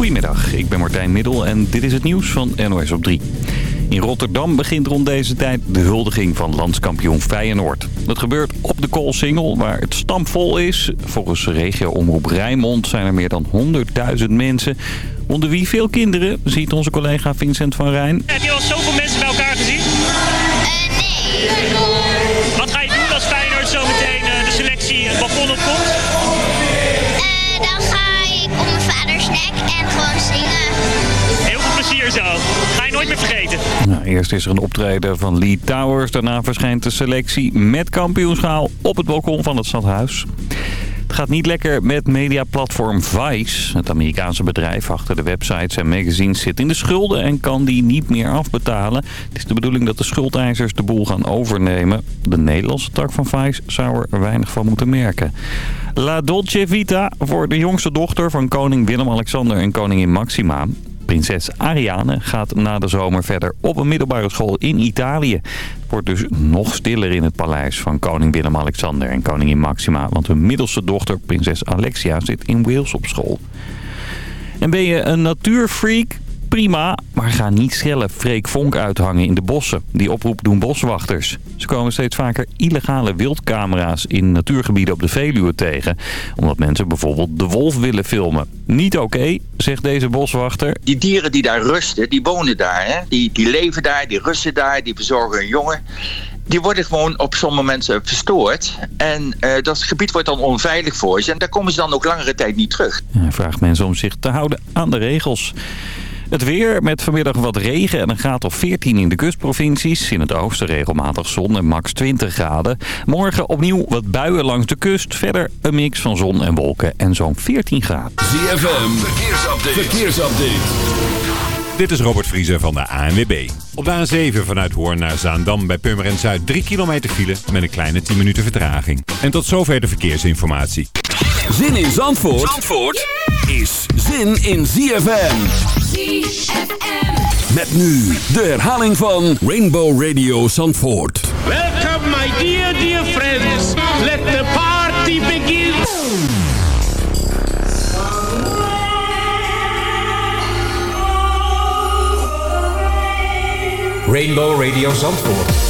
Goedemiddag, ik ben Martijn Middel en dit is het nieuws van NOS op 3. In Rotterdam begint rond deze tijd de huldiging van landskampioen Feyenoord. Dat gebeurt op de Koolsingel, waar het stampvol is. Volgens regio-omroep Rijnmond zijn er meer dan 100.000 mensen. Onder wie veel kinderen, ziet onze collega Vincent van Rijn. Je al zoveel mensen Nou, eerst is er een optreden van Lee Towers. Daarna verschijnt de selectie met kampioenschaal op het balkon van het stadhuis. Het gaat niet lekker met mediaplatform Vice. Het Amerikaanse bedrijf achter de websites en magazines zit in de schulden en kan die niet meer afbetalen. Het is de bedoeling dat de schuldeisers de boel gaan overnemen. De Nederlandse tak van Vice zou er weinig van moeten merken. La Dolce Vita voor de jongste dochter van koning Willem-Alexander en koningin Maxima. Prinses Ariane gaat na de zomer verder op een middelbare school in Italië. Het wordt dus nog stiller in het paleis van koning Willem-Alexander en koningin Maxima. Want hun middelste dochter, prinses Alexia, zit in Wales op school. En ben je een natuurfreak? Prima, maar ga niet zelf Freek Vonk uithangen in de bossen. Die oproep doen boswachters. Ze komen steeds vaker illegale wildcamera's in natuurgebieden op de Veluwe tegen. Omdat mensen bijvoorbeeld de wolf willen filmen. Niet oké, zegt deze boswachter. Die dieren die daar rusten, die wonen daar. Hè? Die, die leven daar, die rusten daar, die verzorgen hun jongen die worden gewoon op sommige mensen verstoord. En uh, dat gebied wordt dan onveilig voor ze. En daar komen ze dan ook langere tijd niet terug. Hij vraagt mensen om zich te houden aan de regels. Het weer met vanmiddag wat regen en een graad of 14 in de kustprovincies. In het oosten regelmatig zon en max 20 graden. Morgen opnieuw wat buien langs de kust. Verder een mix van zon en wolken en zo'n 14 graden. ZFM, verkeersupdate. verkeersupdate. Dit is Robert Vriezer van de ANWB. Op de A7 vanuit Hoorn naar Zaandam bij Purmerend Zuid 3 kilometer file met een kleine 10 minuten vertraging. En tot zover de verkeersinformatie. Zin in Zandvoort, Zandvoort is zin in ZFM. ZFM. Met nu de herhaling van Rainbow Radio Zandvoort. Welcome my dear, dear friends. Let the party begin. Rainbow Radio Zandvoort.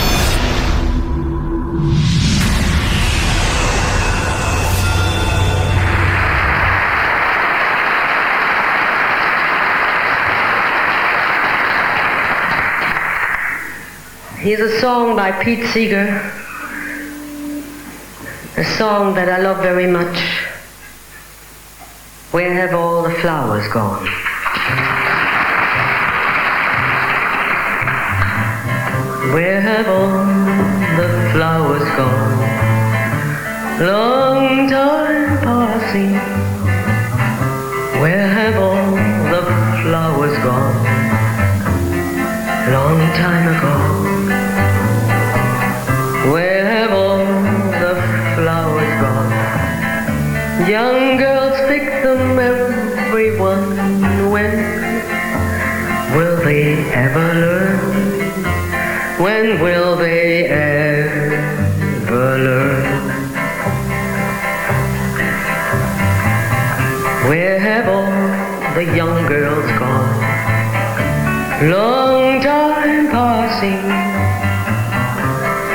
Here's a song by Pete Seeger, a song that I love very much. Where have all the flowers gone? Where have all the flowers gone? Long time passing. Will they ever learn? Where have all the young girls gone? Long time passing.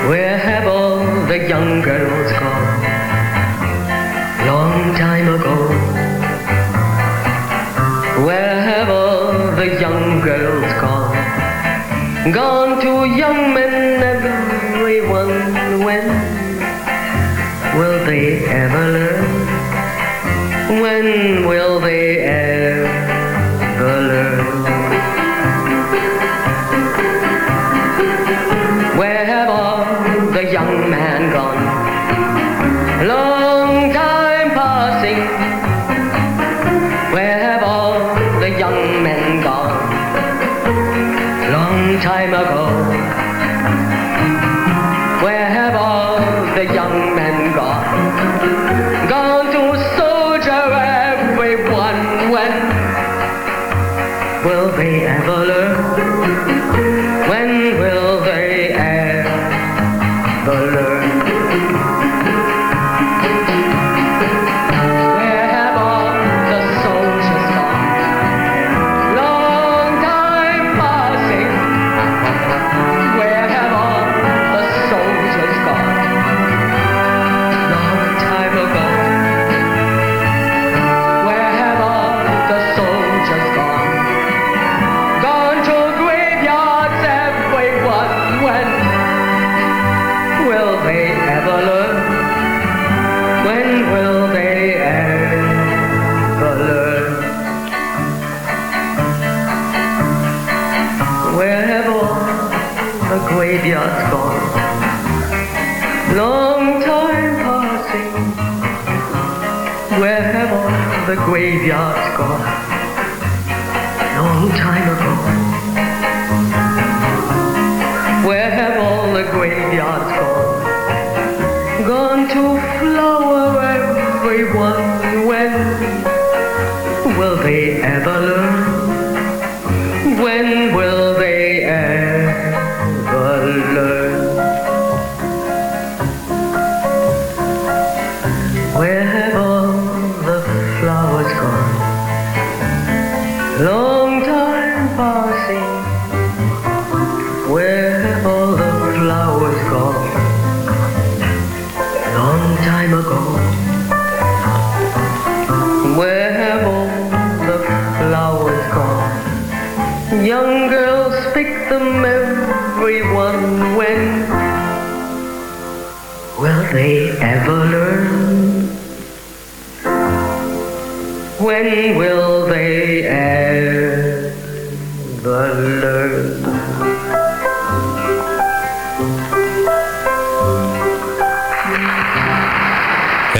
Where have all the young girls gone? Long time ago. Where have all the young girls gone? Gone will they ever learn? Where have all the young men gone? Long time passing.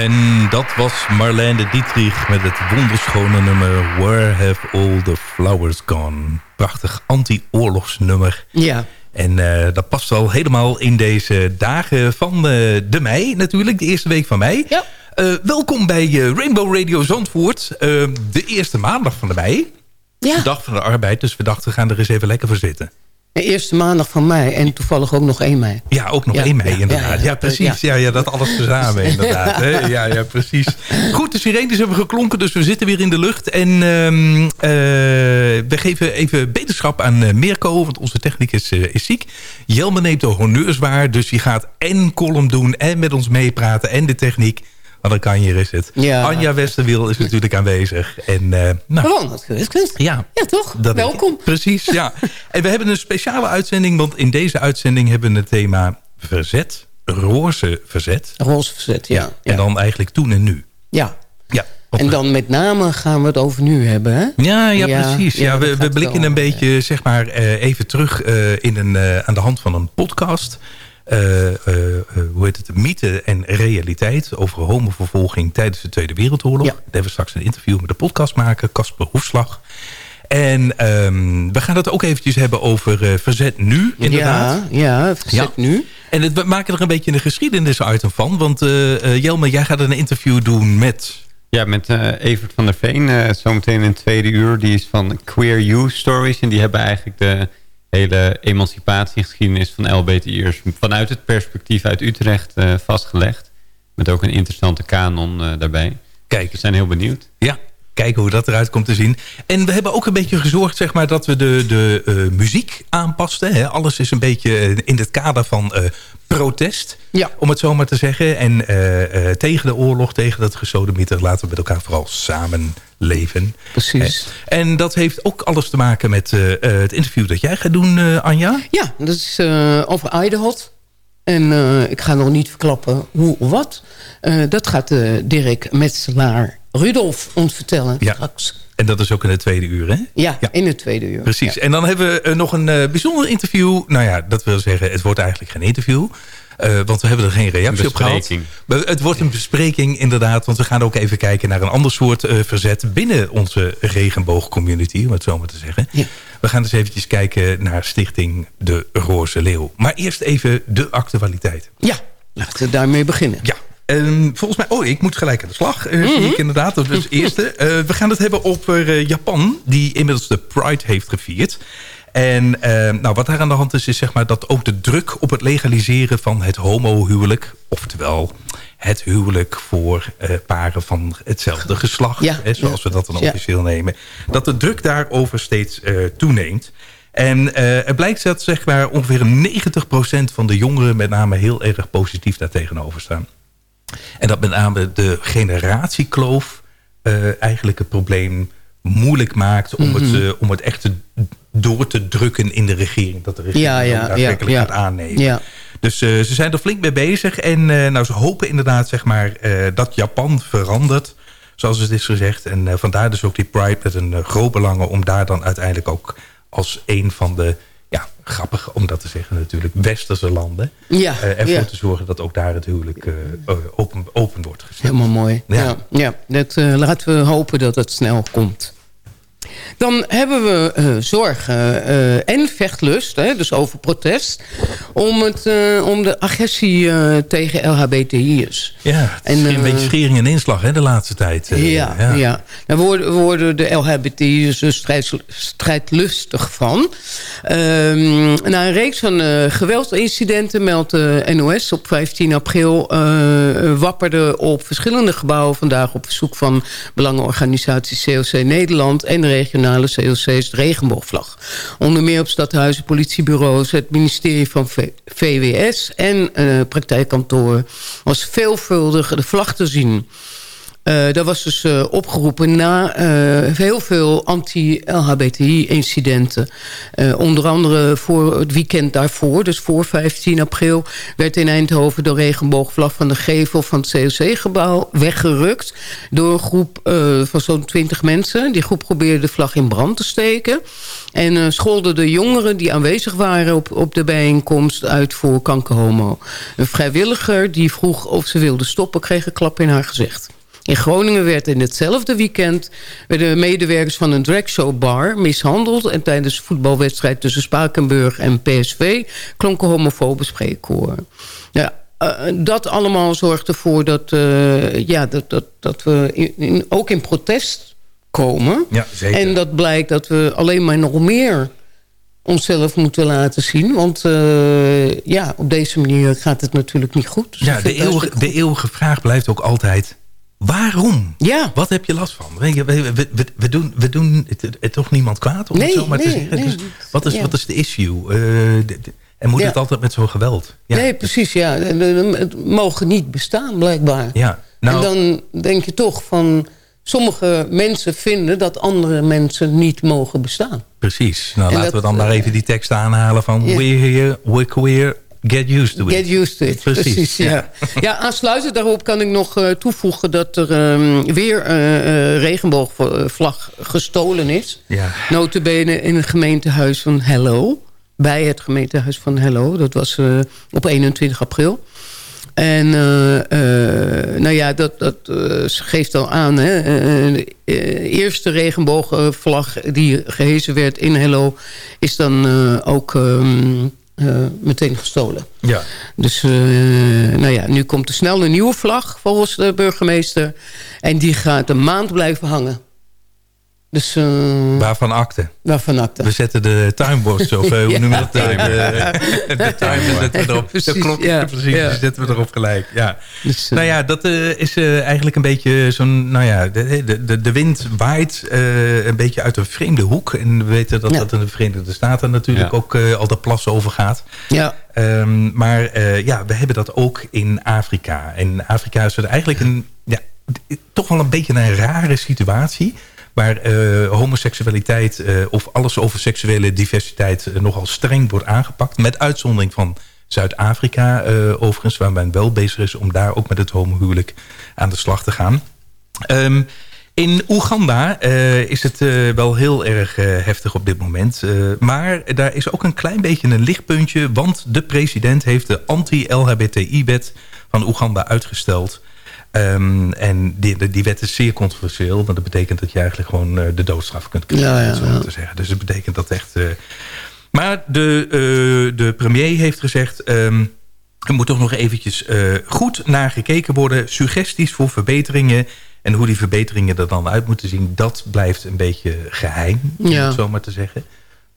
En dat was Marlene de Dietrich met het wonderschone nummer Where Have All the Flowers Gone. Prachtig anti-oorlogsnummer. Ja. En eh, dat past wel helemaal in deze dagen van eh, de mei natuurlijk, de eerste week van mei. Ja. Eh, welkom bij Rainbow Radio Zandvoort, de eerste maandag van de mei. Ja. De dag van de arbeid, dus we dachten we gaan er eens even lekker voor zitten. De eerste maandag van mei en toevallig ook nog 1 mei. Ja, ook nog Ja, 1 mei ja, inderdaad. Ja, precies. Ja. ja. Dat alles tezamen inderdaad. hè. Ja, ja, precies. Goed, de sirenes hebben geklonken, dus we zitten weer in de lucht. En ehm, eh, we geven even beterschap aan eh, Mirko, want onze technicus eh, is ziek. Jelme neemt de honneurs waar, dus die gaat en column doen en met ons meepraten en de techniek. Wat een kanjer is het. Ja. Anja Westerwiel is natuurlijk aanwezig. En, eh, nou, Gewoon dat geweest. ja, Ja, toch? dat ik. Welkom. Precies, ja. en we hebben een speciale uitzending, want in deze uitzending hebben we het thema verzet, roze verzet. Roze verzet, ja. En dan eigenlijk toen en nu. Ja. Ja, En dan met name gaan we het over nu hebben, hè? ja, ja, Ja, precies. Ja, ja, we, we blikken wel, een beetje zeg maar, eh, even terug eh, in een, aan de hand van een podcast. Eh, eh, eh, hoe heet het? Mythe en realiteit over homovervolging tijdens de Tweede Wereldoorlog. Ja. Daar hebben we straks een interview met de podcastmaker Casper Hoefslag. En ehm, we gaan het ook eventjes hebben over eh, verzet nu, inderdaad. Ja, ja verzet Ja. nu. En het, we maken er een beetje een geschiedenis-item van. Want eh eh, Jelme, jij gaat een interview doen met... Ja, met eh, Evert van der Veen. eh, zometeen in het tweede uur. Die is van Queer You Stories. En die hebben eigenlijk de hele emancipatiegeschiedenis van LBTI'ers... vanuit het perspectief uit Utrecht eh, vastgelegd. Met ook een interessante kanon eh, daarbij. Kijk. We zijn heel benieuwd. Ja, kijken hoe dat eruit komt te zien. En we hebben ook een beetje gezorgd zeg maar, dat we de, de eh, muziek aanpasten. Hè? Alles is een beetje eh, in het kader van eh, protest, Ja. om het zo maar te zeggen. En tegen de oorlog, tegen dat gesodemieter... laten we met elkaar vooral samenleven. Precies. Hè? En dat heeft ook alles te maken met het interview dat jij gaat doen, Anja. Ja, dat is over Idehot. En ik ga nog niet verklappen hoe of wat. Dat gaat Dirk Metselaar Rudolf ons vertellen Ja. straks. En dat is ook in het tweede uur, hè? Ja, in het tweede uur. Precies. Ja. En dan hebben we eh, nog een eh, bijzonder interview. Nou ja, dat wil zeggen, het wordt eigenlijk geen interview. Eh, want we hebben er geen reactie op gehad. Het wordt een bespreking inderdaad. Want we gaan ook even kijken naar een ander soort eh, verzet... binnen onze regenboogcommunity, om het zo maar te zeggen. We gaan dus eventjes kijken naar Stichting De Roze Leeuw. Maar eerst even de actualiteit. Ja, laten we daarmee beginnen. Ja. Ehm, volgens mij, oh, ik moet gelijk aan de slag. eh, zie Mhm. ik inderdaad. Dat is het eerste. Eh, we gaan het hebben over eh, Japan, die inmiddels de Pride heeft gevierd. En ehm, nou, wat daar aan de hand is, is zeg maar dat ook de druk op het legaliseren van het homohuwelijk, oftewel het huwelijk voor paren van hetzelfde geslacht, Ja, hè, zoals we dat dan Ja. officieel nemen, dat de druk daarover steeds toeneemt. En eh het blijkt dat zeg maar, ongeveer 90% van de jongeren met name heel erg positief daar tegenover staan. En dat met name de generatiekloof eh, eigenlijk het probleem moeilijk maakt om, het, Mhm. eh, om het echt te, door te drukken in de regering. Dat de regering Ja, ja, daadwerkelijk ja, gaat aannemen. Ja. Dus eh, ze zijn er flink mee bezig. En nou, ze hopen inderdaad zeg maar, dat Japan verandert. Zoals het is gezegd. En vandaar dus ook die Pride met een groot belang... om daar dan uiteindelijk ook als een van de... Ja, grappig om dat te zeggen natuurlijk. Westerse landen. Ja, eh, ervoor ja. te zorgen dat ook daar het huwelijk eh, eh, open, open wordt gezet. Helemaal mooi. Ja. Ja. Ja, dat, laten we hopen dat het snel komt. Dan hebben we eh, zorgen eh, en vechtlust, hè, dus over protest... om, het, eh, om de agressie tegen LHBTI'ers. Ja, het is En, een beetje schering en inslag hè, de laatste tijd. eh, ja, ja. Daar worden, worden de LHBT'ers dus strijd, strijdlustig van. Ehm, na een reeks van geweldincidenten meldt de NOS op 15 april... wapperde op verschillende gebouwen vandaag op verzoek van belangenorganisatie COC Nederland... en de regionale COC's de regenboogvlag. Onder meer op stadhuizen, politiebureaus, het ministerie van VWS... en eh praktijkkantoren was veelvuldig de vlag te zien... Eh dat was dus eh, opgeroepen na eh, heel veel anti-LHBTI-incidenten. Onder andere voor het weekend daarvoor, dus voor 15 april... werd in Eindhoven de regenboogvlag van de gevel van het COC-gebouw weggerukt... door een groep van zo'n 20 mensen. Die groep probeerde de vlag in brand te steken... En scholden de jongeren die aanwezig waren op, op de bijeenkomst uit voor kankerhomo. Een vrijwilliger die vroeg of ze wilde stoppen kreeg een klap in haar gezicht. In Groningen werd in hetzelfde weekend... werden medewerkers van een dragshowbar mishandeld... en tijdens de voetbalwedstrijd tussen Spakenburg en PSV... klonken homofobe spreekkoren. Ja, eh, dat allemaal zorgt ervoor dat, eh, ja, dat, dat, dat we in, in- ook in protest komen. Ja, zeker. En dat blijkt dat we alleen maar nog meer onszelf moeten laten zien. Want eh, ja, op deze manier gaat het natuurlijk niet goed. Dus Ja, de eeuwige, de eeuwige vraag blijft ook altijd... Waarom? Ja. Wat heb je last van? We, we, we, we doen, we doen het, het toch niemand kwaad, om Nee, het zo maar te nee, zeggen. nee. Dus wat, is, Ja. wat is de issue? Eh, de- de- en moet Ja. het altijd met zo'n geweld? Ja. Nee, precies, ja. Het mogen niet bestaan, blijkbaar. Ja. Nou, en dan denk je toch van... Sommige mensen vinden dat andere mensen niet mogen bestaan. precies. Nou, En laten dat, we dan maar eh, even die tekst aanhalen van... We're here, we're queer, get used to it. Get used to it, precies. ja. Ja. aansluitend daarop kan ik nog eh, toevoegen... dat er ehm, weer eh eh, regenboogvlag gestolen is. Ja. Notabene in het gemeentehuis van Hello. Bij het gemeentehuis van Hello. Dat was op 21 april. En nou ja, dat, dat geeft al aan. Hè, de eerste regenboogvlag die gehezen werd in Hello... is dan ook ehm, eh, meteen gestolen. Ja. Dus eh, nou ja, nu komt er snel een nieuwe vlag volgens de burgemeester. En die gaat een maand blijven hangen. Dus eh, Waarvan akte? waarvan acte. We zetten de timeboards of eh, hoe noem je dat? De, de, de timer zetten we erop. Precies, de klok, ja. precies, Ja. die zetten we erop gelijk. Ja. Dus, eh, Nou ja, dat eh, is eh, eigenlijk een beetje zo'n... Nou ja, de, de, de, wind waait eh, een beetje uit een vreemde hoek. En we weten dat Ja. dat in de Verenigde Staten natuurlijk Ja. ook eh, al de plas over gaat. ja, Ehm, maar eh, ja, we hebben dat ook in Afrika. En Afrika is er eigenlijk een, ja, toch wel een beetje een rare situatie. Waar eh, homoseksualiteit eh, of alles over seksuele diversiteit eh, nogal streng wordt aangepakt. Met uitzondering van Zuid-Afrika overigens. Waar men wel bezig is om daar ook met het homohuwelijk aan de slag te gaan. Ehm, In Oeganda is het wel heel erg heftig op dit moment. Maar daar is ook een klein beetje een lichtpuntje. Want de president heeft de anti-LHBTI-wet van Oeganda uitgesteld. Ehm, en die, die wet is zeer controversieel. Want dat betekent dat je eigenlijk gewoon eh, de doodstraf kunt krijgen. Ja, ja, zo ja. te zeggen. Dus dat betekent dat echt... eh, maar de, eh, de premier heeft gezegd... ehm, er moet toch nog eventjes goed naar gekeken worden. Suggesties voor verbeteringen. En hoe die verbeteringen er dan uit moeten zien... dat blijft een beetje geheim, om Ja. het zo maar te zeggen.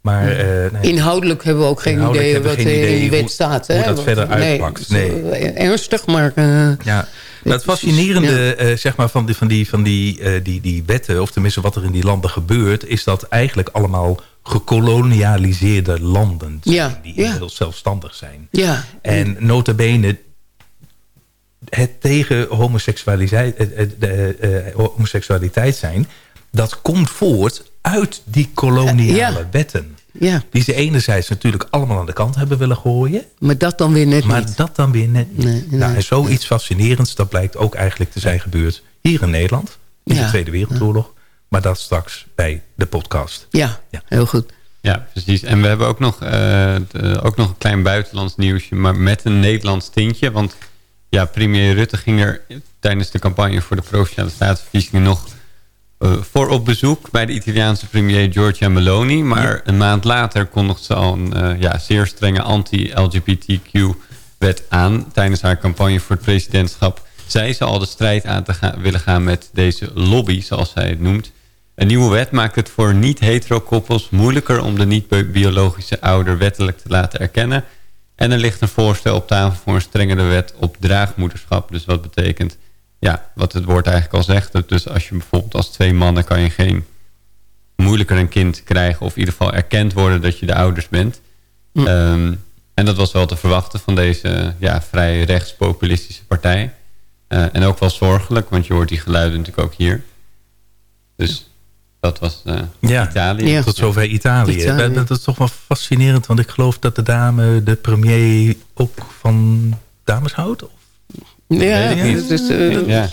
Maar, eh, nee. Inhoudelijk hebben we ook geen idee wat geen er in die wet hoe- staat. hoe hè? dat Want- verder uitpakt. Nee, eh, ernstig, maar... eh, Ja. Maar het fascinerende zeg maar, van, die, van, die, van die, die, die wetten... of tenminste wat er in die landen gebeurt... is dat eigenlijk allemaal gekolonialiseerde landen zijn... Ja, die ja. inmiddels zelfstandig zijn. ja. En nota bene het tegen homoseksualiteit zijn... dat komt voort uit die koloniale Ja. wetten. ja, Die ze enerzijds natuurlijk allemaal aan de kant hebben willen gooien... maar dat dan weer net maar niet. dat dan weer net niet. Nee, nee. nou, en zoiets fascinerends, dat blijkt ook eigenlijk te zijn gebeurd... hier in Nederland, in Ja. de Tweede Wereldoorlog. Maar dat straks bij de podcast. Ja, Ja. heel goed. Ja, precies. En we hebben ook nog, eh, de- ook nog een klein buitenlands nieuwsje, maar met een Nederlands tintje. Want ja, premier Rutte ging er tijdens de campagne voor de Provinciale Statenverkiezingen nog eh, voor op bezoek bij de Italiaanse premier Giorgia Meloni. Maar een maand later kondigde ze al een eh, ja, zeer strenge anti-LGBTQ-wet aan. Tijdens haar campagne voor het presidentschap zei ze al de strijd aan te gaan, willen gaan met deze lobby, zoals zij het noemt. Een nieuwe wet maakt het voor niet-hetero-koppels moeilijker om de niet-biologische ouder wettelijk te laten erkennen. En er ligt een voorstel op tafel voor een strengere wet op draagmoederschap. Dus wat betekent, ja, wat het woord eigenlijk al zegt. dat Dus als je bijvoorbeeld als twee mannen kan je geen moeilijker een kind krijgen... of in ieder geval erkend worden dat je de ouders bent. Ehm, en dat was wel te verwachten van deze ja, vrij rechtspopulistische partij. Eh, en ook wel zorgelijk, want je hoort die geluiden natuurlijk ook hier. Dus dat was eh, Ja, Italië. Ja. tot zover Italië. Italië. Dat, dat is toch wel fascinerend, want ik geloof dat de dame, de premier, ook van dames houdt. Of? Ja, Weet ik niet. dat is, eh, Ja.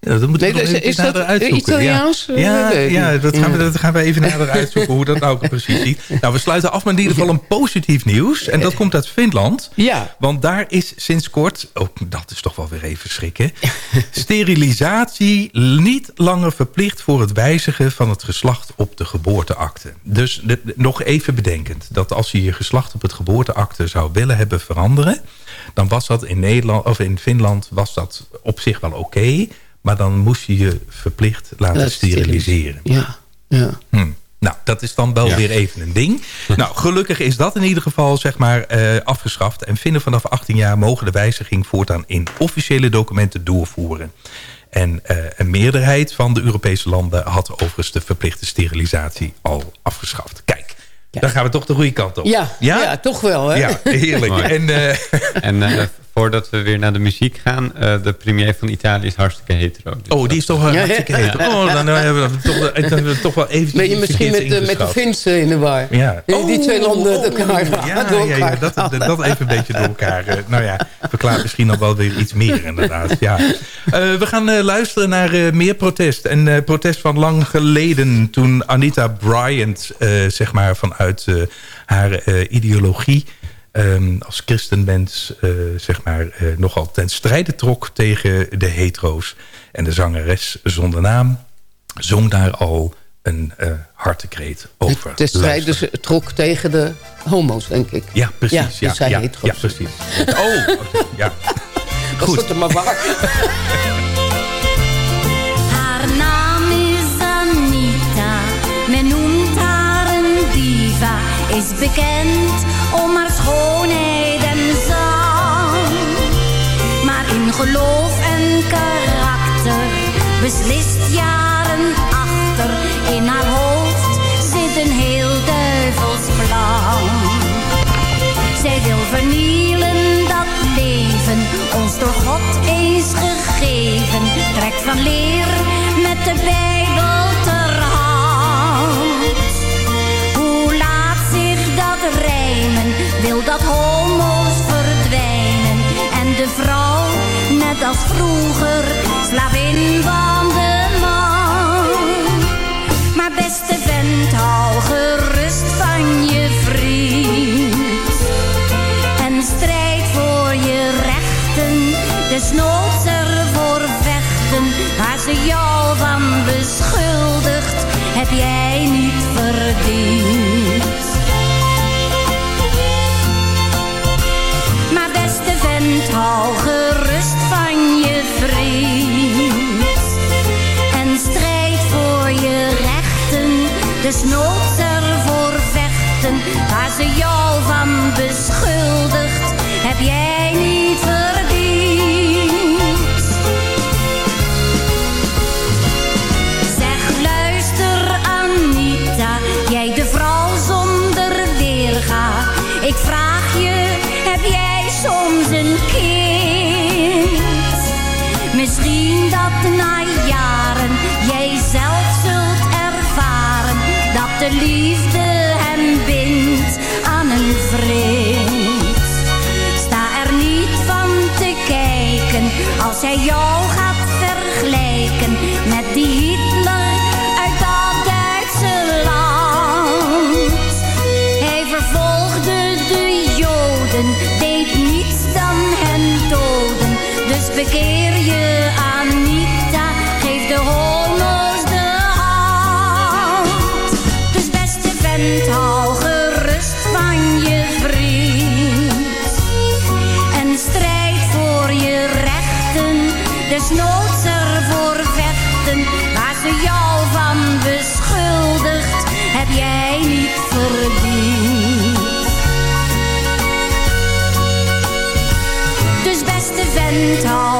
Ja, dat moeten we Nee, is- even is dat nader uitzoeken. Italiaans? Ja, Eh, ja, dat, gaan we, dat gaan we even nader uitzoeken hoe dat nou precies ziet. Nou, we sluiten af met in ieder geval een positief nieuws. En dat komt uit Finland. Ja. Want daar is sinds kort, ook dat is toch wel weer even schrikken... sterilisatie niet langer verplicht voor het wijzigen van het geslacht op de geboorteakte. Dus de- nog even bedenkend dat als je je geslacht op het geboorteakte zou willen hebben veranderen... dan was dat in, Nederland, of in Finland was dat op zich wel oké... maar dan moest je je verplicht laten steriliseren. Ja, ja. Hm. Nou, dat is dan wel Ja. weer even een ding. Nou, gelukkig is dat in ieder geval zeg maar eh, afgeschaft. En vinden vanaf 18 jaar mogen de wijziging voortaan in officiële documenten doorvoeren. En eh, een meerderheid van de Europese landen had overigens de verplichte sterilisatie al afgeschaft. Kijk, dan gaan we toch de goede kant op. Ja, ja? toch wel, hè? Ja, heerlijk. Mooi. en, eh, En eh, voordat we weer naar de muziek gaan... eh, de premier van Italië is hartstikke hetero. Dus oh, die is toch wel Ja, hartstikke ja. heet. Oh, dan hebben we toch, dan hebben we toch wel even Ben je misschien met, de- met de Finse in de war? Ja. Die- Die twee landen Oh, door elkaar ja, door dat, dat, dat even een beetje door elkaar. eh, nou ja, verklaart misschien nog wel weer iets meer inderdaad. Ja. Eh, we gaan eh, luisteren naar eh, meer protest. En eh, protest van lang geleden toen Anita Bryant... eh, zeg maar vanuit eh, haar eh, ideologie... ehm, als christenmens eh, zeg maar, eh, nogal ten strijde trok tegen de hetero's. En de zangeres zonder naam zong daar al een eh hartekreet over. De strijd Luister. dus trok tegen de homo's, denk ik. Ja, precies. Ja, Ja, dus zij ja, hetero's. ja, precies. Oh, ja. Was dat er maar waar? Haar naam is Anita, men noemt haar een diva. Is bekend om haar schoonheid en zang. Maar in geloof en karakter beslist jaren achter. In haar hoofd zit een heel duivels plan. Zij wil vernielen dat leven, ons door God eens gegeven. Trekt van leer met de ze jou van beschuldigd? Heb jij niet verkeer je it all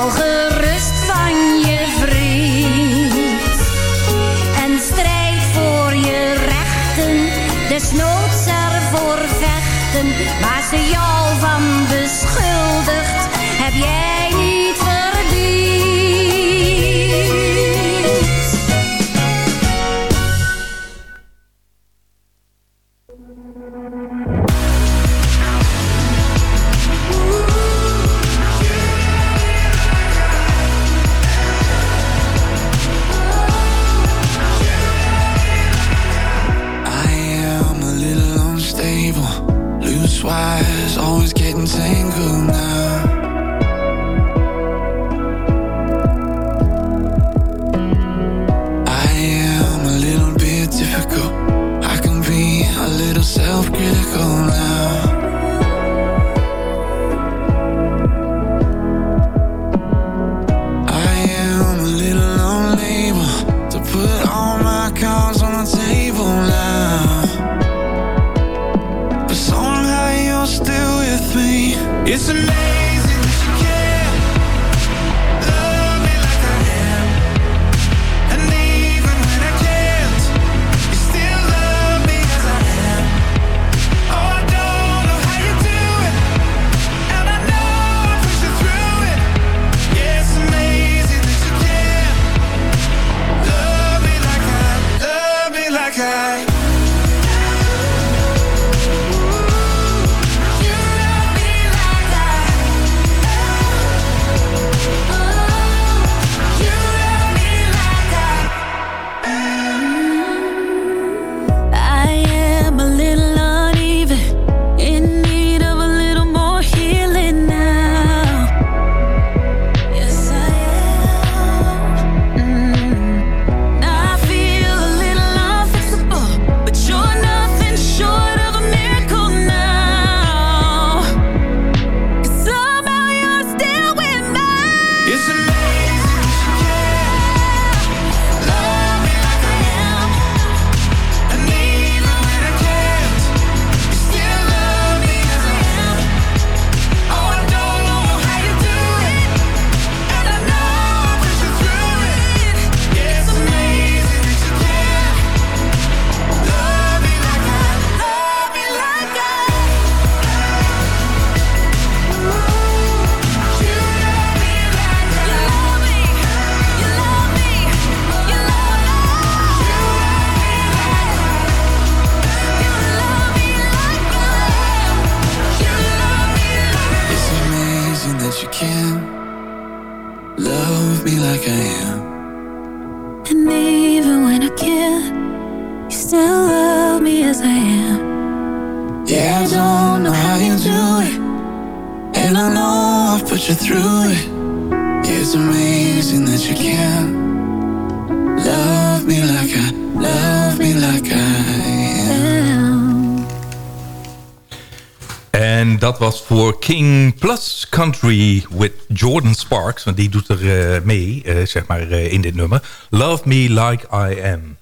Country with Jordan Sparks. Want die doet er eh, mee, eh, zeg maar, eh, in dit nummer. Love Me Like I Am.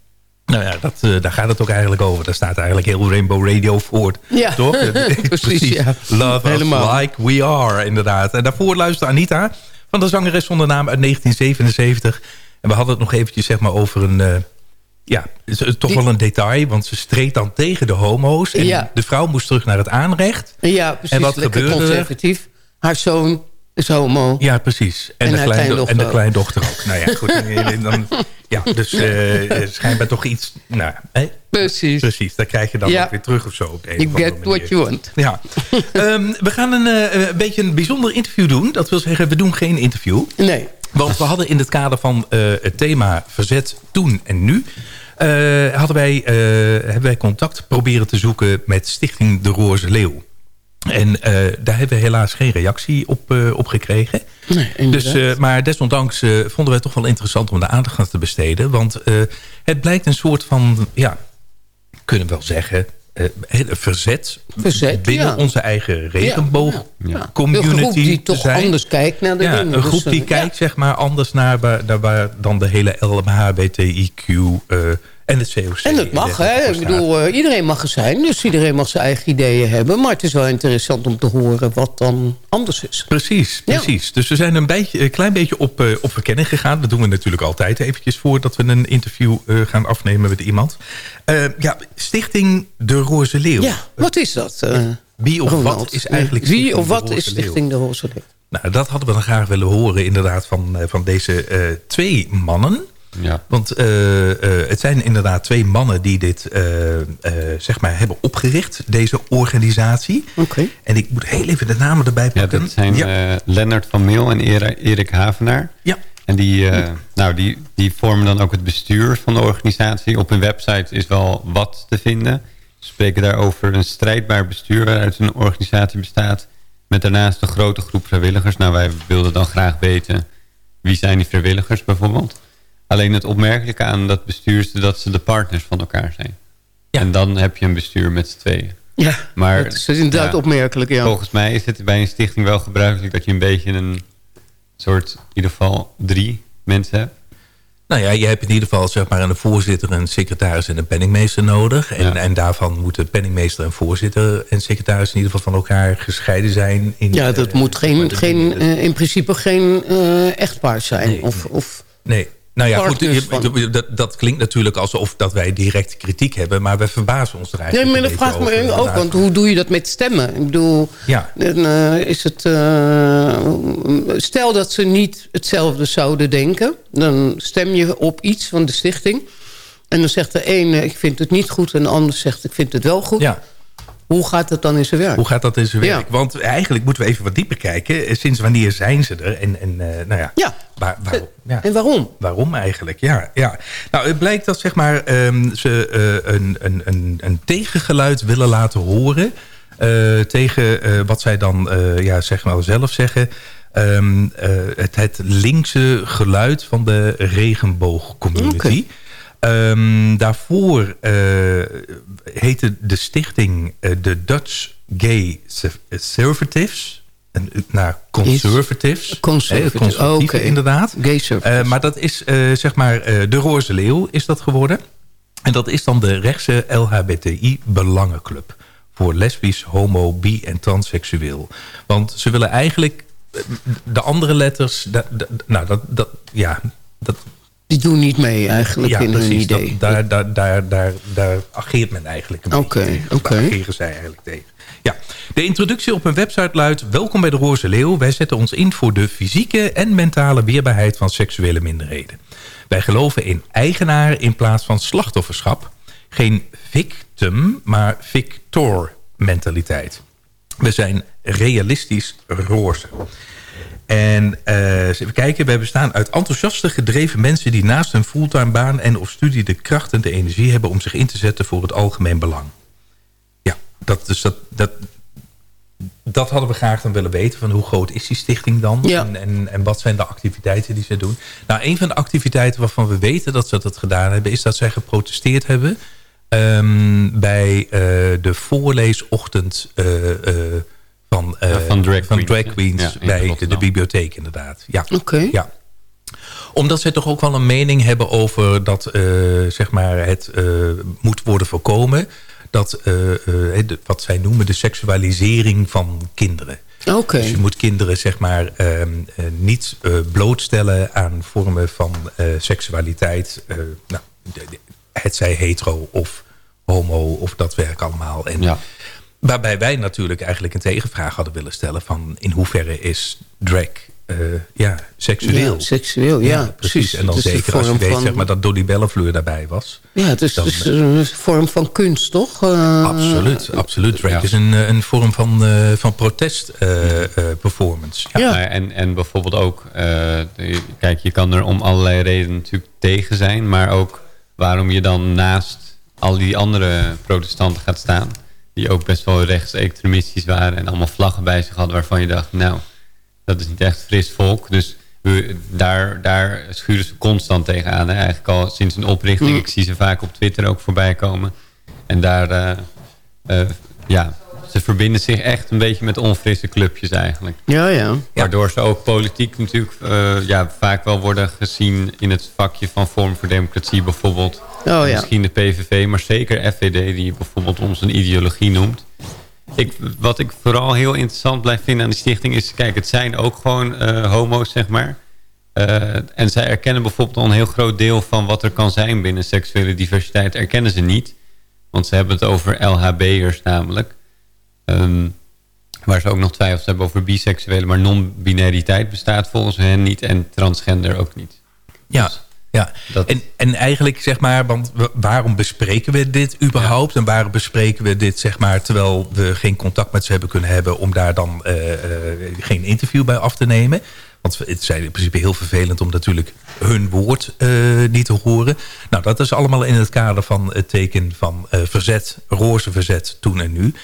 Nou ja, dat, daar gaat het ook eigenlijk over. Daar staat eigenlijk heel Rainbow Radio voor. Ja, toch? precies, ja. Love Helemaal. us like we are, inderdaad. En daarvoor luisterde Anita van de zangeres zonder naam uit 1977. En we hadden het nog eventjes zeg maar, over een... ja, toch wel een detail, want ze streed dan tegen de homo's. En Ja. de vrouw moest terug naar het aanrecht. Ja, precies. En wat lekker gebeurde er? conservatief. Haar zoon is homo. Ja, precies. En, En de, kleindochter en de ook. kleindochter ook. Nou ja, goed. dan, ja, dus eh, schijnbaar toch iets... Nou, hè? Precies. Precies, daar krijg je dan Ja. ook weer terug of zo. Op de You get what you want. Ja. Ehm, we gaan een, eh, een beetje een bijzonder interview doen. Dat wil zeggen, we doen geen interview. Nee. Want we hadden in het kader van eh, het thema verzet toen en nu... hadden wij, hebben wij contact proberen te zoeken met Stichting De Roze Leeuw. En eh, daar hebben we helaas geen reactie op, eh, op gekregen. Nee, dus, eh, maar desondanks vonden wij het toch wel interessant om de aandacht aan te besteden. Want het blijkt een soort van, ja, kunnen we wel zeggen, verzet, Verzet, binnen ja. onze eigen regenboog Ja. Een groep die toch zijn. anders kijkt naar de ja, dingen. Een Dus, groep die kijkt zeg maar anders naar, waar, naar waar dan de hele LMHBTIQ en het COC. En dat mag, hè. Ik bedoel, eh, iedereen mag er zijn. Dus iedereen mag zijn eigen ideeën hebben. Maar het is wel interessant om te horen wat dan anders is. Precies, Ja. precies. Dus we zijn een, beetje, een klein beetje op, eh, op verkenning gegaan. Dat doen we natuurlijk altijd eventjes voordat we een interview eh, gaan afnemen met iemand. Ja, Stichting De Roze Leeuw. Ja, wat is dat? Wie of Ronald? wat is eigenlijk Wie Stichting of De wat Roze is Leeuw? Stichting De Roze Leeuw? Nou, dat hadden we dan graag willen horen inderdaad van, van deze twee mannen. Ja. Want eh, eh, het zijn inderdaad twee mannen die dit eh, eh, zeg maar hebben opgericht, deze organisatie. Oké. En ik moet heel even de namen erbij Ja, pakken. dat zijn eh, Lennart van Meel en Erik Havenaar. Ja. En die, eh, nou, die, die vormen dan ook het bestuur van de organisatie. Op hun website is wel wat te vinden. Ze spreken daarover een strijdbaar bestuur waaruit een organisatie bestaat. Met daarnaast een grote groep vrijwilligers. Nou, wij wilden dan graag weten wie zijn die vrijwilligers bijvoorbeeld. Alleen het opmerkelijke aan dat bestuur is dat ze de partners van elkaar zijn. En dan heb je een bestuur met z'n tweeën. Ja, Maar, dat is inderdaad ja, opmerkelijk, ja. Volgens mij is het bij een stichting wel gebruikelijk dat je een beetje een soort, in ieder geval drie mensen hebt. Nou ja, je hebt in ieder geval zeg maar, een voorzitter, een secretaris en een penningmeester nodig. En, en daarvan moeten penningmeester en voorzitter en secretaris in ieder geval van elkaar gescheiden zijn. In, Ja, dat eh, moet geen, geen, eh, in principe geen eh, echtpaar zijn. of, of Nee. Nou ja, goed, je- je- dat, dat klinkt natuurlijk alsof dat wij direct kritiek hebben, maar we verbazen ons er Nee, eigenlijk maar een dat vraag me ook, want hoe doe je dat met stemmen? Ik bedoel, Ja. eh, is het, eh, stel dat ze niet hetzelfde zouden denken... dan stem je op iets van de stichting... en dan zegt de een, eh, ik vind het niet goed... en de ander zegt, ik vind het wel goed. Ja. Hoe gaat het dan in zijn werk? Hoe gaat dat in zijn werk? Ja. Want eigenlijk moeten we even wat dieper kijken. Eh, Sinds wanneer zijn ze er? En, en eh, nou ja, Waar, waarom? Ja. En waarom? Waarom eigenlijk? Ja, ja. Nou, het blijkt dat zeg maar, ehm, ze eh, een, een, een, een tegengeluid willen laten horen... eh, tegen eh, wat zij dan eh, ja, zeg maar zelf zeggen... Ehm, eh, het, het linkse geluid van de regenboogcommunity. Ehm, daarvoor eh, heette de stichting eh, de Dutch Gay Conservatives. Eh, nou, conservatives. Conservatives, Eh, conservatieven, oh, inderdaad. Gay maar dat is zeg maar de Roze Leeuw is dat geworden. En dat is dan de rechtse LHBTI-belangenclub. Voor lesbisch, homo, bi en transseksueel. Want ze willen eigenlijk de andere letters... da- da- nou, dat, dat, ja, dat, Die doen niet mee eigenlijk ja, in hun precies. Dat- idee. daar, daar, daar, daar, daar ageert men eigenlijk een Oké, beetje tegen. oké. Daar ageren zij eigenlijk tegen. Ja. De introductie op hun website luidt... Welkom bij de Roze Leeuw. Wij zetten ons in voor de fysieke en mentale weerbaarheid van seksuele minderheden. Wij geloven in eigenaar in plaats van slachtofferschap. Geen victim, maar victor mentaliteit. We zijn realistisch roze. En even kijken, wij bestaan uit enthousiaste gedreven mensen... die naast hun fulltime baan en of studie de kracht en de energie hebben... om zich in te zetten voor het algemeen belang. Ja, dat, dus dat, dat, dat hadden we graag dan willen weten. Van hoe groot is die stichting dan? En, en, en wat zijn de activiteiten die ze doen? Nou, een van de activiteiten waarvan we weten dat ze dat gedaan hebben... is dat zij geprotesteerd hebben... ehm, bij eh, de voorleesochtend eh, van, eh, Ja, van drag van queens, drag ja. queens Ja, in bij de, bibliotheek inderdaad. Ja. Oké. Ja omdat zij toch ook wel een mening hebben over dat eh, zeg maar het eh, moet worden voorkomen. Dat eh, eh, de- wat zij noemen de seksualisering van kinderen. Oké. Dus je moet kinderen zeg maar ehm, eh, niet eh, blootstellen aan vormen van eh, seksualiteit. eh, nou, de- de- het zij hetero of homo of dat werk allemaal. En Waarbij wij natuurlijk eigenlijk een tegenvraag hadden willen stellen van in hoeverre is drag eh, ja, seksueel? Ja, seksueel, ja, precies. En dan zeker als je weet van- zeg maar, dat Dolly Bellefleur daarbij was. Ja, het is, Dan, het is een vorm van kunst, toch? Eh, Absoluut, absoluut. Drag is een, eh, een vorm van, eh, van protest eh, eh, performance. Ja. En, en bijvoorbeeld ook, eh, kijk, je kan er om allerlei redenen natuurlijk tegen zijn, maar ook waarom je dan naast al die andere protestanten gaat staan, die ook best wel rechtsextremistisch waren en allemaal vlaggen bij zich hadden waarvan je dacht, nou, dat is niet echt fris volk. Dus we, daar, daar schuren ze constant tegenaan. Hè? Eigenlijk al sinds hun oprichting. Mm. Ik zie ze vaak op Twitter ook voorbij komen. En daar, eh, eh, ja, ze verbinden zich echt een beetje met onfrisse clubjes eigenlijk. Ja, ja. Waardoor ze ook politiek natuurlijk eh, ja, vaak wel worden gezien in het vakje van Vorm voor Democratie bijvoorbeeld. ja. Misschien de PVV, maar zeker FVD die bijvoorbeeld ons een ideologie noemt. Ik, wat ik vooral heel interessant blijf vinden aan die stichting is... kijk, het zijn ook gewoon eh, homo's, zeg maar. Eh, en zij erkennen bijvoorbeeld al een heel groot deel van wat er kan zijn binnen seksuele diversiteit. Erkennen ze niet. Want ze hebben het over LHB'ers namelijk. Ehm, waar ze ook nog twijfels hebben over biseksuele. Maar non-binariteit bestaat volgens hen niet. En transgender ook niet. Ja, ja. En, en eigenlijk zeg maar, want waarom bespreken we dit überhaupt? En waarom bespreken we dit zeg maar terwijl we geen contact met ze hebben kunnen hebben om daar dan eh, eh, geen interview bij af te nemen? Want het is in principe heel vervelend om natuurlijk hun woord eh, niet te horen. Nou, dat is allemaal in het kader van het teken van verzet, roze verzet toen en nu.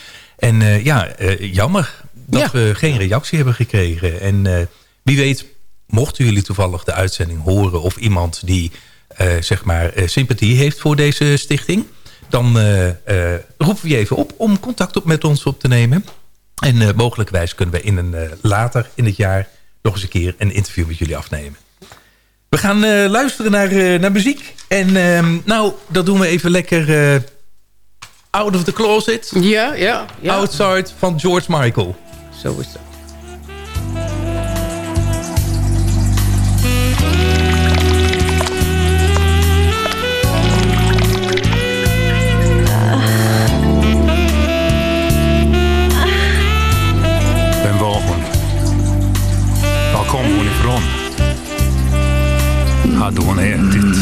En eh, ja, eh, jammer dat we geen reactie hebben gekregen. En eh, wie weet, mochten jullie toevallig de uitzending horen... of iemand die zeg maar sympathie heeft voor deze stichting... dan roepen we je even op om contact op met ons op te nemen. En mogelijkwijs kunnen we in een, later in het jaar... nog eens een keer een interview met jullie afnemen. We gaan luisteren naar, naar muziek. En ehm, nou, dat doen we even lekker... Out of the Closet. Ja, ja. ja. Outside van George Michael. Zo is dat. Vem var hon? Var kom hon ifrån? Hade hon ätit?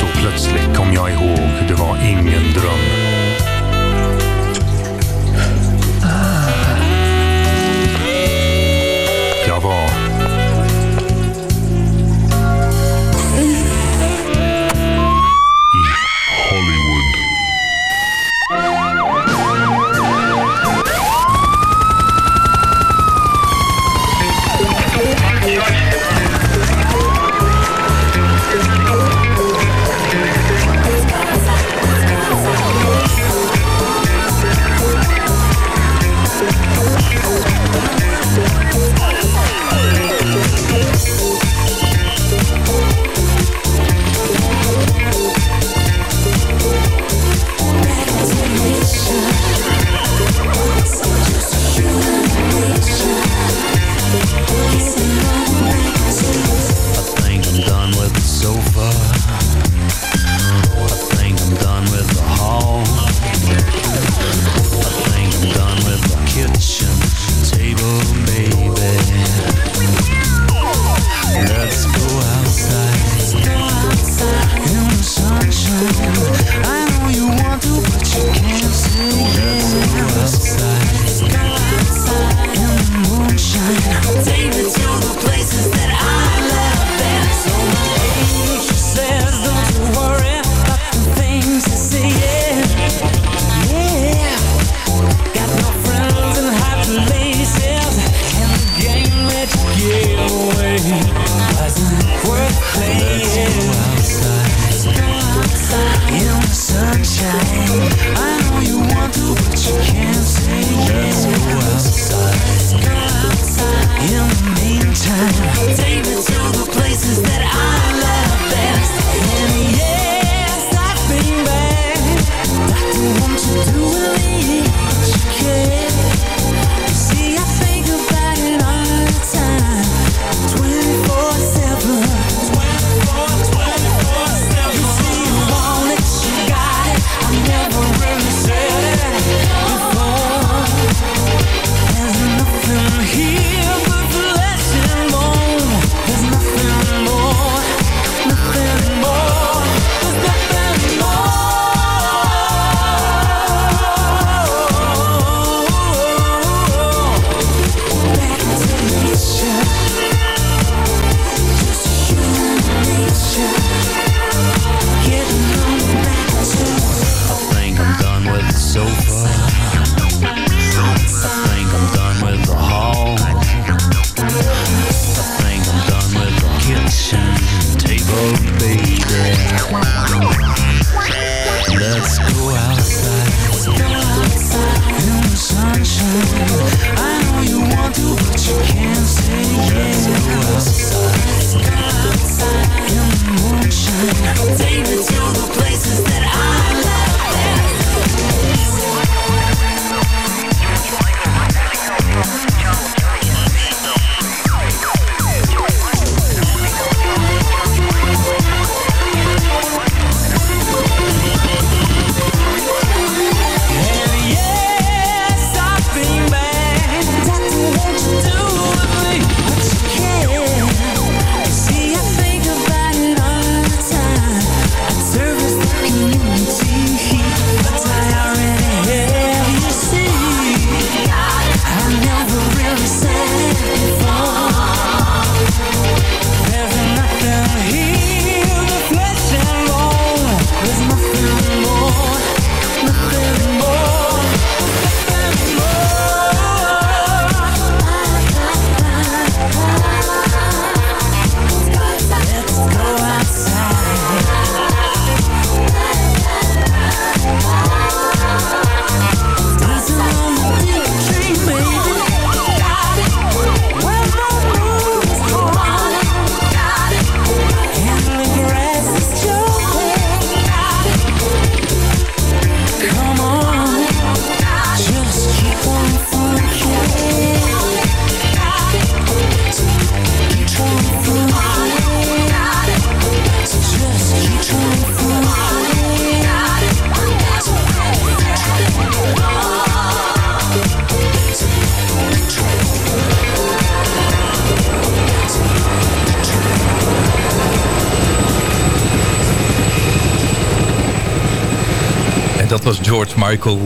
Då plötsligt kom jag ihåg, det var ingen dröm.